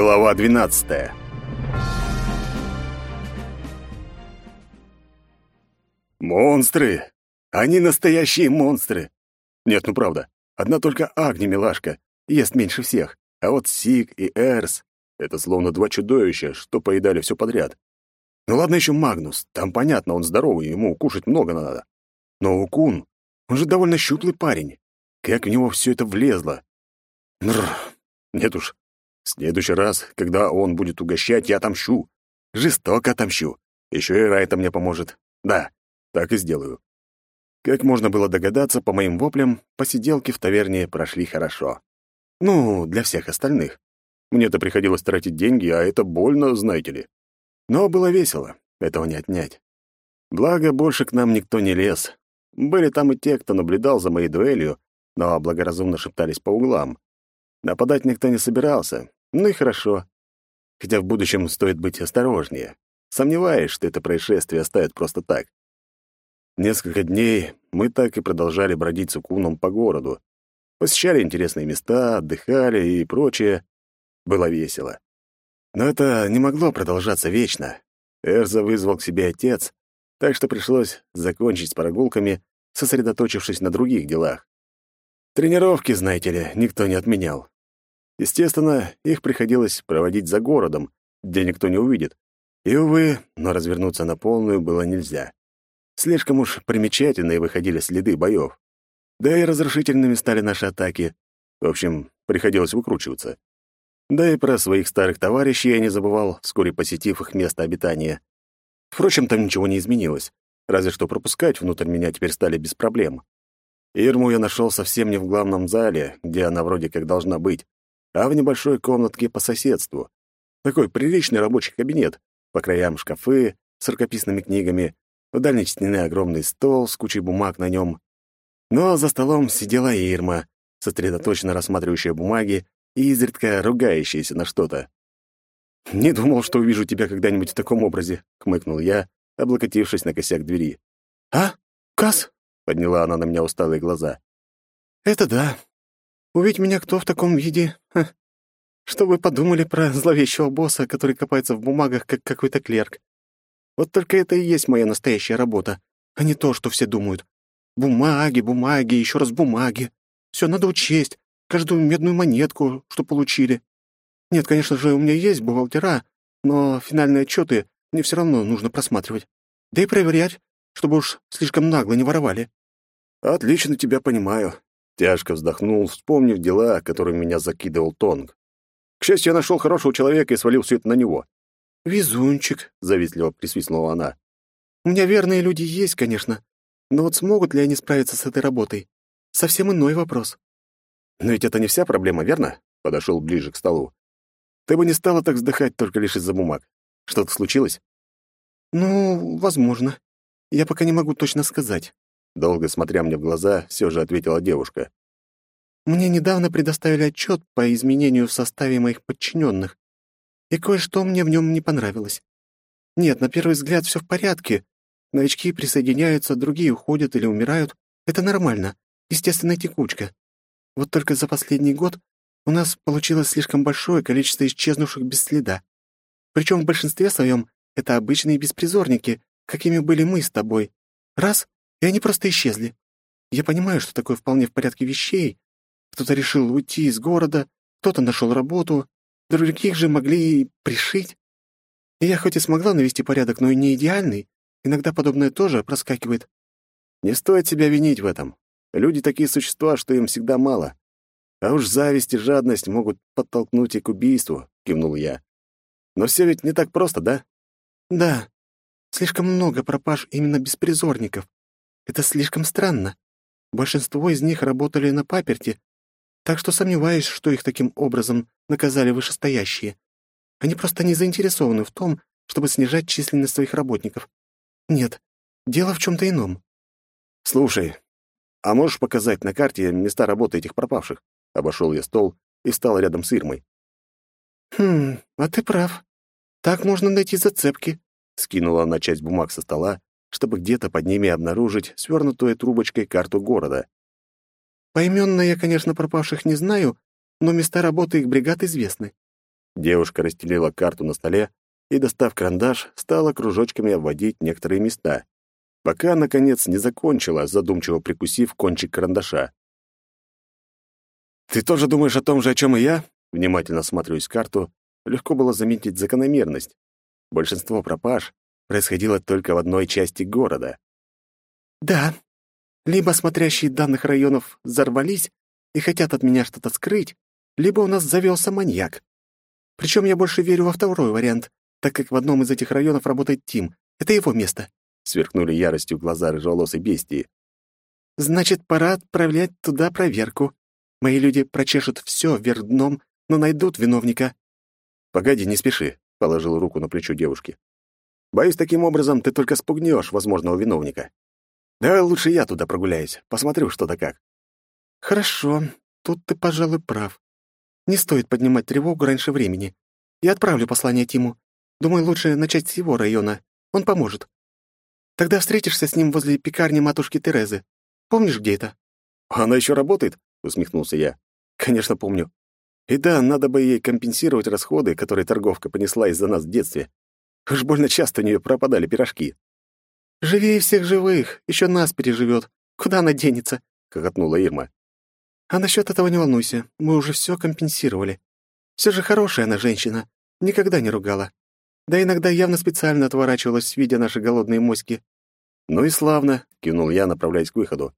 Глава 12. Монстры! Они настоящие монстры! Нет, ну правда, одна только Агни, милашка, ест меньше всех, а вот Сик и Эрс — это словно два чудовища, что поедали все подряд. Ну ладно еще Магнус, там понятно, он здоровый, ему кушать много надо. Но Укун, он же довольно щуплый парень. Как в него все это влезло? Бррр, нет уж, в следующий раз, когда он будет угощать, я отомщу. Жестоко отомщу. Еще и Райта мне поможет. Да, так и сделаю. Как можно было догадаться, по моим воплям, посиделки в таверне прошли хорошо. Ну, для всех остальных. Мне-то приходилось тратить деньги, а это больно, знаете ли. Но было весело, этого не отнять. Благо, больше к нам никто не лез. Были там и те, кто наблюдал за моей дуэлью, но благоразумно шептались по углам. Нападать никто не собирался, ну и хорошо. Хотя в будущем стоит быть осторожнее. Сомневаюсь, что это происшествие оставят просто так. Несколько дней мы так и продолжали бродить с Укуном по городу. Посещали интересные места, отдыхали и прочее. Было весело. Но это не могло продолжаться вечно. Эрза вызвал к себе отец, так что пришлось закончить с прогулками, сосредоточившись на других делах. Тренировки, знаете ли, никто не отменял. Естественно, их приходилось проводить за городом, где никто не увидит. И, увы, но развернуться на полную было нельзя. Слишком уж примечательные выходили следы боев. Да и разрушительными стали наши атаки. В общем, приходилось выкручиваться. Да и про своих старых товарищей я не забывал, вскоре посетив их место обитания. Впрочем, там ничего не изменилось, разве что пропускать внутрь меня теперь стали без проблем. Ирму я нашел совсем не в главном зале, где она вроде как должна быть, а в небольшой комнатке по соседству. Такой приличный рабочий кабинет, по краям шкафы с рукописными книгами, в дальней стене огромный стол с кучей бумаг на нем. Но за столом сидела Ирма, сосредоточенно рассматривающая бумаги и изредка ругающаяся на что-то. «Не думал, что увижу тебя когда-нибудь в таком образе», — хмыкнул я, облокотившись на косяк двери. «А? Кас?» — подняла она на меня усталые глаза. «Это да. Увидеть меня кто в таком виде? Ха. Что вы подумали про зловещего босса, который копается в бумагах, как какой-то клерк? Вот только это и есть моя настоящая работа, а не то, что все думают. Бумаги, бумаги, еще раз бумаги. Все надо учесть, каждую медную монетку, что получили. Нет, конечно же, у меня есть бухгалтера, но финальные отчеты мне все равно нужно просматривать. Да и проверять, чтобы уж слишком нагло не воровали. Отлично тебя понимаю. Тяжко вздохнул, вспомнив дела, которыми меня закидывал Тонг. К счастью, я нашел хорошего человека и свалил все это на него. «Везунчик», — завистливо присвистнула она. «У меня верные люди есть, конечно, но вот смогут ли они справиться с этой работой? Совсем иной вопрос». «Но ведь это не вся проблема, верно?» — подошел ближе к столу. «Ты бы не стала так вздыхать только лишь из-за бумаг. Что-то случилось?» «Ну, возможно. Я пока не могу точно сказать. Долго смотря мне в глаза, все же ответила девушка. «Мне недавно предоставили отчет по изменению в составе моих подчиненных, и кое-что мне в нем не понравилось. Нет, на первый взгляд все в порядке. Новички присоединяются, другие уходят или умирают. Это нормально, естественная текучка. Вот только за последний год у нас получилось слишком большое количество исчезнувших без следа. Причем в большинстве своем это обычные беспризорники, какими были мы с тобой. Раз и они просто исчезли. Я понимаю, что такое вполне в порядке вещей. Кто-то решил уйти из города, кто-то нашел работу, других же могли и пришить. И я хоть и смогла навести порядок, но и не идеальный. Иногда подобное тоже проскакивает. Не стоит себя винить в этом. Люди такие существа, что им всегда мало. А уж зависть и жадность могут подтолкнуть и к убийству, кивнул я. Но все ведь не так просто, да? Да. Слишком много пропаж именно беспризорников. Это слишком странно. Большинство из них работали на паперте, так что сомневаюсь, что их таким образом наказали вышестоящие. Они просто не заинтересованы в том, чтобы снижать численность своих работников. Нет, дело в чем-то ином. Слушай, а можешь показать на карте места работы этих пропавших? Обошел я стол и встал рядом с Ирмой. Хм, а ты прав. Так можно найти зацепки. Скинула она часть бумаг со стола чтобы где-то под ними обнаружить свернутую трубочкой карту города. Поименно я, конечно, пропавших не знаю, но места работы их бригад известны. Девушка расстелила карту на столе и, достав карандаш, стала кружочками обводить некоторые места, пока, наконец, не закончила, задумчиво прикусив кончик карандаша. «Ты тоже думаешь о том же, о чем и я?» Внимательно смотрюсь карту. Легко было заметить закономерность. Большинство пропаж происходило только в одной части города. «Да. Либо смотрящие данных районов взорвались и хотят от меня что-то скрыть, либо у нас завелся маньяк. Причем я больше верю во второй вариант, так как в одном из этих районов работает Тим. Это его место», — сверкнули яростью глаза рыжеволосой бестии. «Значит, пора отправлять туда проверку. Мои люди прочешут все вверх дном, но найдут виновника». «Погоди, не спеши», — положил руку на плечо девушки. «Боюсь, таким образом ты только спугнешь возможного виновника. Давай лучше я туда прогуляюсь, посмотрю, что да как». «Хорошо, тут ты, пожалуй, прав. Не стоит поднимать тревогу раньше времени. Я отправлю послание Тиму. Думаю, лучше начать с его района. Он поможет. Тогда встретишься с ним возле пекарни матушки Терезы. Помнишь, где это?» «Она еще работает?» — усмехнулся я. «Конечно, помню. И да, надо бы ей компенсировать расходы, которые торговка понесла из-за нас в детстве. Уж больно часто у нее пропадали пирожки. «Живее всех живых, еще нас переживет. Куда она денется?» — хохотнула Ирма. «А насчет этого не волнуйся, мы уже все компенсировали. Все же хорошая она женщина, никогда не ругала. Да иногда явно специально отворачивалась, видя наши голодные моськи». «Ну и славно», — кивнул я, направляясь к выходу.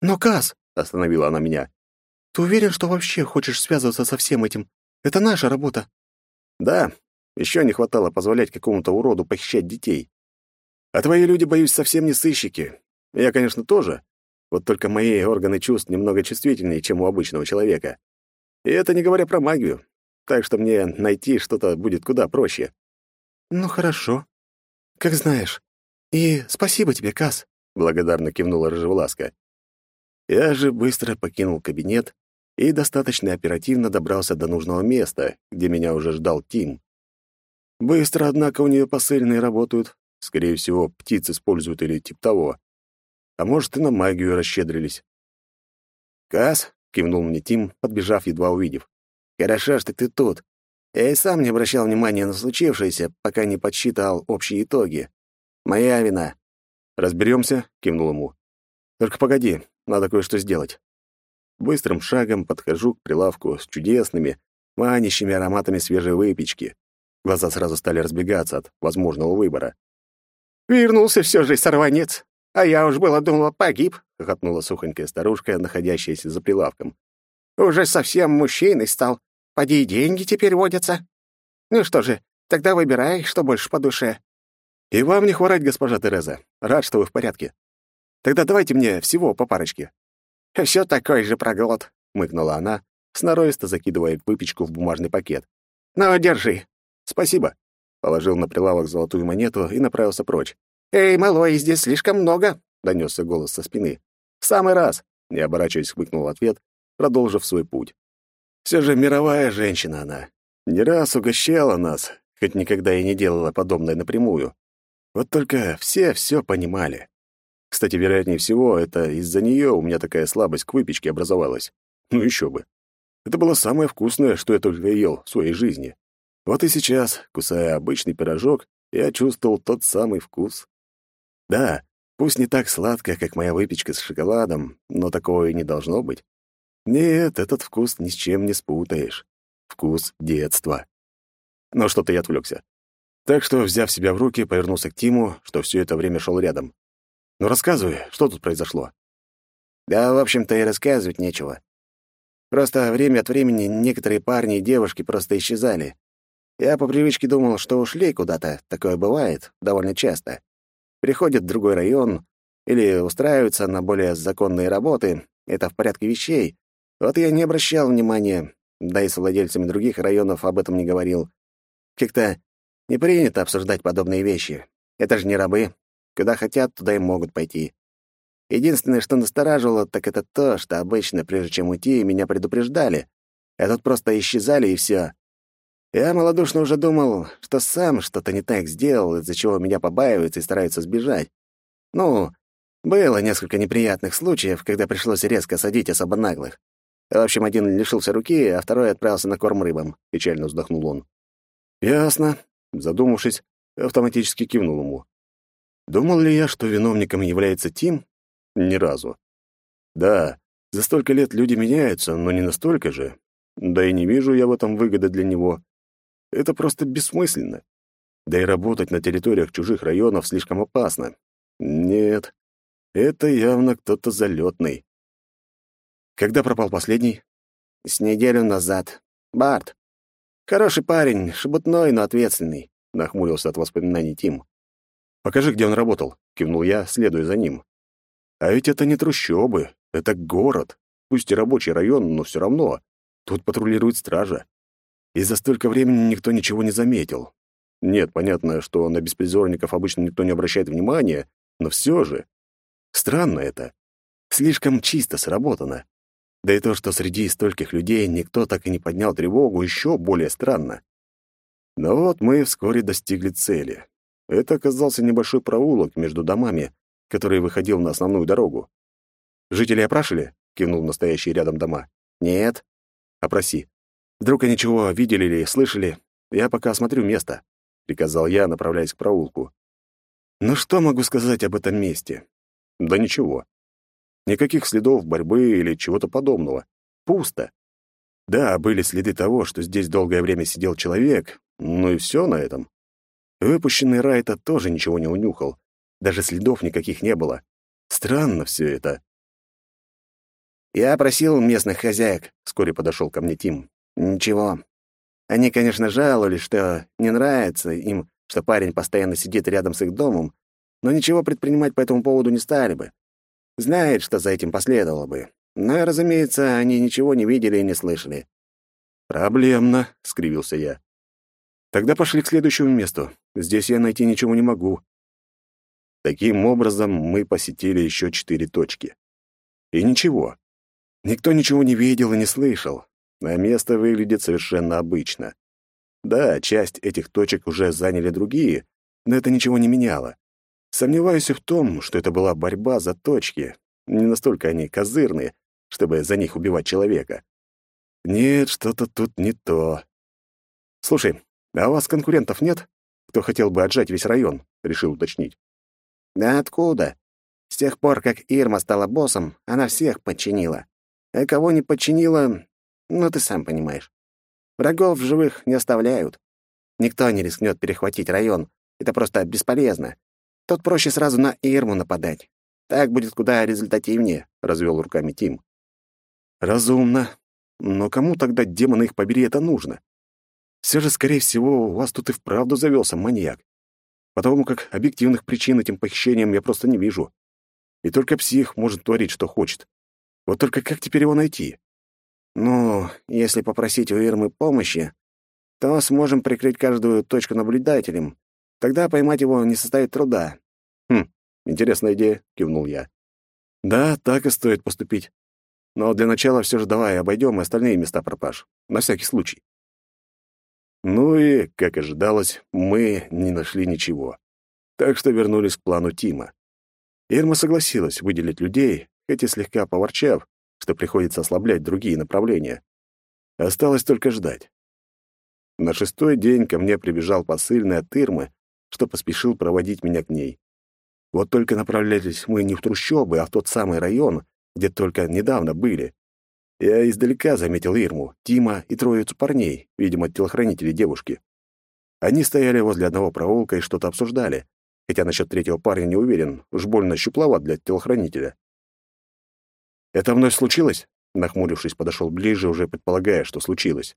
«Но, Каз!» — остановила она меня. Ты уверен, что вообще хочешь связываться со всем этим? Это наша работа. Да, еще не хватало позволять какому-то уроду похищать детей. А твои люди, боюсь, совсем не сыщики. Я, конечно, тоже. Вот только мои органы чувств немного чувствительнее, чем у обычного человека. И это не говоря про магию. Так что мне найти что-то будет куда проще. Ну, хорошо. Как знаешь. И спасибо тебе, Кас. Благодарно кивнула Рыжевласка. Я же быстро покинул кабинет и достаточно оперативно добрался до нужного места, где меня уже ждал Тим. Быстро, однако, у нее посыльные работают. Скорее всего, птиц используют или тип того. А может, и на магию расщедрились. «Кас», — кивнул мне Тим, подбежав, едва увидев. «Хорошо, что ты тут. Я и сам не обращал внимания на случившееся, пока не подсчитал общие итоги. Моя вина». «Разберемся», — кивнул ему. «Только погоди, надо кое-что сделать». Быстрым шагом подхожу к прилавку с чудесными, манящими ароматами свежей выпечки. Глаза сразу стали разбегаться от возможного выбора. «Вернулся все же сорванец, а я уж было думала, погиб», — хохотнула сухонькая старушка, находящаяся за прилавком. «Уже совсем мужчиной стал. Поди и деньги теперь водятся. Ну что же, тогда выбирай, что больше по душе». «И вам не хворать, госпожа Тереза. Рад, что вы в порядке. Тогда давайте мне всего по парочке». «Все такой же проглот», — мыкнула она, сноровисто закидывая выпечку в бумажный пакет. «Ну, держи». «Спасибо». Положил на прилавок золотую монету и направился прочь. «Эй, малой, здесь слишком много», — донесся голос со спины. «В самый раз», — не оборачиваясь, хмыкнул в ответ, продолжив свой путь. «Все же мировая женщина она. Не раз угощала нас, хоть никогда и не делала подобное напрямую. Вот только все все понимали. Кстати, вероятнее всего, это из-за нее у меня такая слабость к выпечке образовалась. Ну еще бы. Это было самое вкусное, что я только ел в своей жизни. Вот и сейчас, кусая обычный пирожок, я чувствовал тот самый вкус. Да, пусть не так сладко, как моя выпечка с шоколадом, но такого и не должно быть. Нет, этот вкус ни с чем не спутаешь. Вкус детства. Но что-то я отвлекся. Так что, взяв себя в руки, повернулся к Тиму, что все это время шел рядом. Ну, рассказывай, что тут произошло?» «Да, в общем-то, и рассказывать нечего. Просто время от времени некоторые парни и девушки просто исчезали. Я по привычке думал, что ушли куда-то, такое бывает довольно часто. Приходят в другой район или устраиваются на более законные работы, это в порядке вещей. Вот я не обращал внимания, да и с владельцами других районов об этом не говорил. Как-то не принято обсуждать подобные вещи. Это же не рабы, Куда хотят, туда и могут пойти. Единственное, что настораживало, так это то, что обычно, прежде чем уйти, меня предупреждали. А тут просто исчезали, и все. Я малодушно уже думал, что сам что-то не так сделал, из-за чего меня побаиваются и стараются сбежать. Ну, было несколько неприятных случаев, когда пришлось резко садить особо наглых. В общем, один лишился руки, а второй отправился на корм рыбам», — печально вздохнул он. «Ясно», — задумавшись, автоматически кивнул ему. Думал ли я, что виновником является Тим? Ни разу. Да, за столько лет люди меняются, но не настолько же. Да и не вижу я в этом выгоды для него. Это просто бессмысленно. Да и работать на территориях чужих районов слишком опасно. Нет, это явно кто-то залетный. Когда пропал последний? С неделю назад. Барт. Хороший парень, шебутной, но ответственный, нахмурился от воспоминаний Тим. Покажи, где он работал, кивнул я, следуя за ним. А ведь это не трущобы, это город. Пусть и рабочий район, но все равно. Тут патрулирует стража. И за столько времени никто ничего не заметил. Нет, понятно, что на беспризорников обычно никто не обращает внимания, но все же. Странно это. Слишком чисто сработано. Да и то, что среди стольких людей никто так и не поднял тревогу, еще более странно. Но вот мы вскоре достигли цели. Это оказался небольшой проулок между домами, который выходил на основную дорогу. «Жители опрашивали?» — кивнул настоящие рядом дома. «Нет». «Опроси. Вдруг они чего видели или слышали? Я пока осмотрю место», — приказал я, направляясь к проулку. «Ну что могу сказать об этом месте?» «Да ничего. Никаких следов борьбы или чего-то подобного. Пусто. Да, были следы того, что здесь долгое время сидел человек, ну и все на этом. Выпущенный Райта тоже ничего не унюхал. Даже следов никаких не было. Странно все это. «Я просил местных хозяек», — вскоре подошел ко мне Тим. «Ничего. Они, конечно, жаловались, что не нравится им, что парень постоянно сидит рядом с их домом, но ничего предпринимать по этому поводу не стали бы. Знает, что за этим последовало бы. Но, разумеется, они ничего не видели и не слышали. «Проблемно», — скривился я. «Тогда пошли к следующему месту. Здесь я найти ничего не могу». Таким образом, мы посетили еще четыре точки. И ничего. Никто ничего не видел и не слышал, а место выглядит совершенно обычно. Да, часть этих точек уже заняли другие, но это ничего не меняло. Сомневаюсь и в том, что это была борьба за точки. Не настолько они козырные, чтобы за них убивать человека. Нет, что-то тут не то. Слушай, а у вас конкурентов нет? Кто хотел бы отжать весь район? Решил уточнить. Да откуда? С тех пор, как Ирма стала боссом, она всех подчинила. А кого не подчинила, ну ты сам понимаешь. Врагов в живых не оставляют. Никто не рискнет перехватить район. Это просто бесполезно. Тут проще сразу на Ирму нападать. Так будет куда результативнее», — развел руками Тим. «Разумно. Но кому тогда, демона их побери, это нужно? Все же, скорее всего, у вас тут и вправду завелся маньяк. Потому как объективных причин этим похищениям я просто не вижу. И только псих может творить, что хочет. Вот только как теперь его найти? Ну, если попросить у Ирмы помощи, то сможем прикрыть каждую точку наблюдателем, Тогда поймать его не составит труда. Хм, интересная идея, кивнул я. Да, так и стоит поступить. Но для начала все же давай обойдем остальные места пропаж. На всякий случай. Ну и, как ожидалось, мы не нашли ничего. Так что вернулись к плану Тима. Ирма согласилась выделить людей, хоть и слегка поворчав, что приходится ослаблять другие направления. Осталось только ждать. На шестой день ко мне прибежал посыльный от Ирмы что поспешил проводить меня к ней. Вот только направлялись мы не в трущобы, а в тот самый район, где только недавно были. Я издалека заметил Ирму, Тима и троицу парней, видимо, телохранителей девушки. Они стояли возле одного проулка и что-то обсуждали, хотя насчет третьего парня не уверен, уж больно щупловат для телохранителя. «Это вновь случилось?» Нахмурившись, подошел ближе, уже предполагая, что случилось.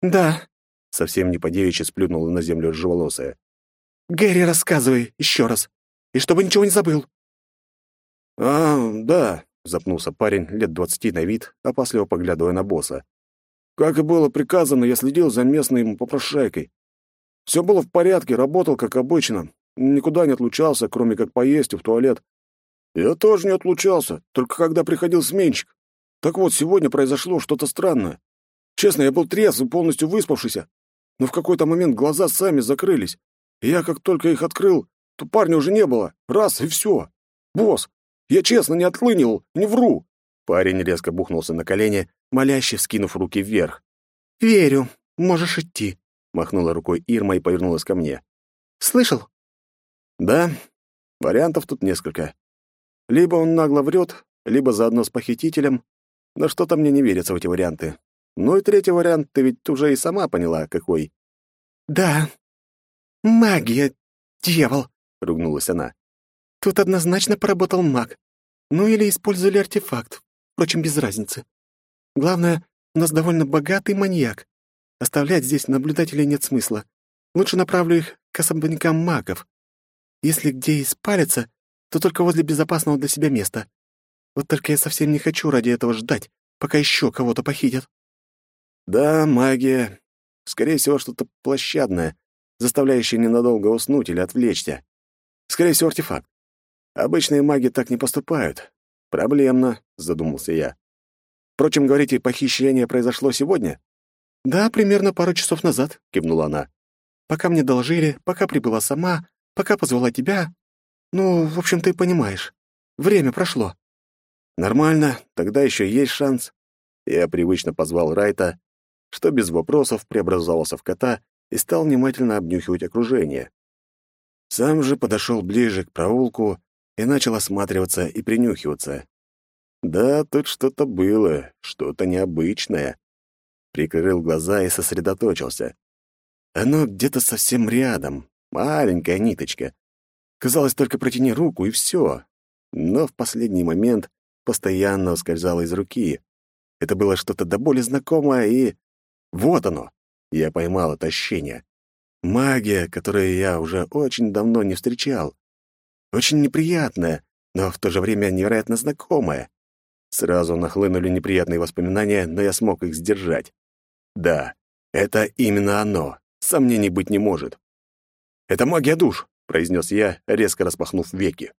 «Да», — совсем не по-девичьи сплюнула на землю рыжеволосая. Гэри, рассказывай еще раз. И чтобы ничего не забыл». «А, да», — запнулся парень, лет двадцати на вид, опасливо поглядывая на босса. «Как и было приказано, я следил за местной попрошайкой. Все было в порядке, работал, как обычно. Никуда не отлучался, кроме как поесть и в туалет. Я тоже не отлучался, только когда приходил сменщик. Так вот, сегодня произошло что-то странное. Честно, я был трезв и полностью выспавшийся, но в какой-то момент глаза сами закрылись, я как только их открыл, то парня уже не было. Раз, и все. Босс, я честно не отлынил, не вру. Парень резко бухнулся на колени моляще вскинув руки вверх. «Верю. Можешь идти», — махнула рукой Ирма и повернулась ко мне. «Слышал?» «Да. Вариантов тут несколько. Либо он нагло врет, либо заодно с похитителем, но что-то мне не верится в эти варианты. Ну и третий вариант ты ведь уже и сама поняла, какой». «Да. Магия, дьявол», — ругнулась она. «Тут однозначно поработал маг. Ну или использовали артефакт. Впрочем, без разницы. Главное, у нас довольно богатый маньяк. Оставлять здесь наблюдателей нет смысла. Лучше направлю их к особнякам магов. Если где и спалятся, то только возле безопасного для себя места. Вот только я совсем не хочу ради этого ждать, пока еще кого-то похитят. Да, магия. Скорее всего, что-то площадное, заставляющее ненадолго уснуть или отвлечься. Скорее всего, артефакт. Обычные маги так не поступают. Проблемно, задумался я. Впрочем, говорите, похищение произошло сегодня? Да, примерно пару часов назад, кивнула она. Пока мне доложили, пока прибыла сама, пока позвала тебя. Ну, в общем, ты понимаешь. Время прошло. Нормально, тогда еще есть шанс. Я привычно позвал Райта, что без вопросов преобразовался в кота и стал внимательно обнюхивать окружение. Сам же подошел ближе к проулку и начал осматриваться и принюхиваться. Да, тут что-то было, что-то необычное. Прикрыл глаза и сосредоточился. Оно где-то совсем рядом, маленькая ниточка. Казалось, только протяни руку, и все. Но в последний момент постоянно ускользало из руки. Это было что-то до боли знакомое, и... Вот оно! Я поймал это ощущение. Магия, которую я уже очень давно не встречал. Очень неприятная, но в то же время невероятно знакомая. Сразу нахлынули неприятные воспоминания, но я смог их сдержать. Да, это именно оно. Сомнений быть не может. «Это магия душ», — произнес я, резко распахнув веки.